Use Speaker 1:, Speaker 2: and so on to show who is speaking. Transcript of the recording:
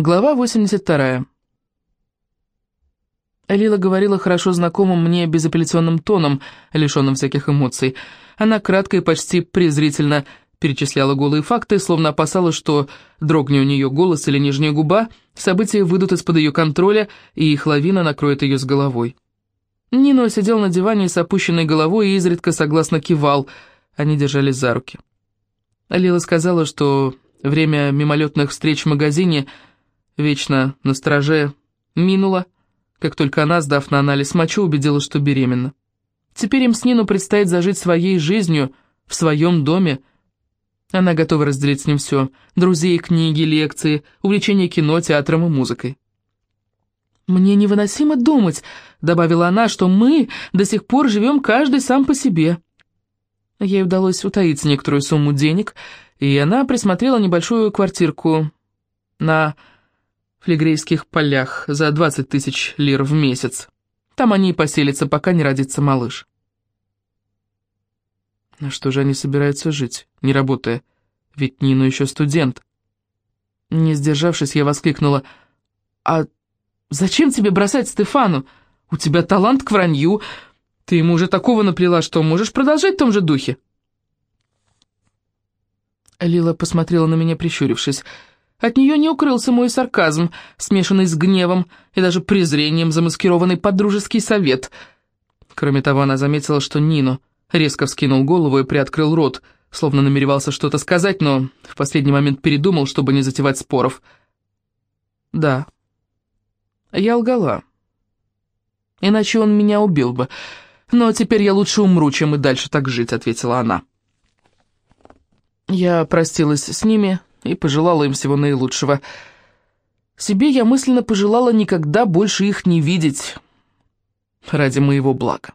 Speaker 1: Глава 82. Лила говорила хорошо знакомым мне безапелляционным тоном, лишенным всяких эмоций. Она кратко и почти презрительно перечисляла голые факты, словно опасалась, что, дрогни у нее голос или нижняя губа, события выйдут из-под ее контроля, и их лавина накроет ее с головой. Нино сидел на диване с опущенной головой и изредка согласно кивал. Они держались за руки. Лила сказала, что время мимолетных встреч в магазине — вечно на страже, минула, как только она, сдав на анализ мочу, убедилась, что беременна. Теперь им с Нину предстоит зажить своей жизнью, в своем доме. Она готова разделить с ним все – друзей, книги, лекции, увлечение кино, театром и музыкой. «Мне невыносимо думать», — добавила она, — «что мы до сих пор живем каждый сам по себе». Ей удалось утаить некоторую сумму денег, и она присмотрела небольшую квартирку на флегрейских полях за 20 тысяч лир в месяц. Там они и поселятся, пока не родится малыш. На что же они собираются жить, не работая? Ведь Нину еще студент. Не сдержавшись, я воскликнула. «А зачем тебе бросать Стефану? У тебя талант к вранью. Ты ему уже такого наплела, что можешь продолжать в том же духе». Лила посмотрела на меня, прищурившись. От нее не укрылся мой сарказм, смешанный с гневом и даже презрением, замаскированный под дружеский совет. Кроме того, она заметила, что Нино резко вскинул голову и приоткрыл рот, словно намеревался что-то сказать, но в последний момент передумал, чтобы не затевать споров. «Да, я лгала. Иначе он меня убил бы. Но теперь я лучше умру, чем и дальше так жить», — ответила она. Я простилась с ними и пожелала им всего наилучшего. Себе я мысленно пожелала никогда больше их не видеть ради моего блага.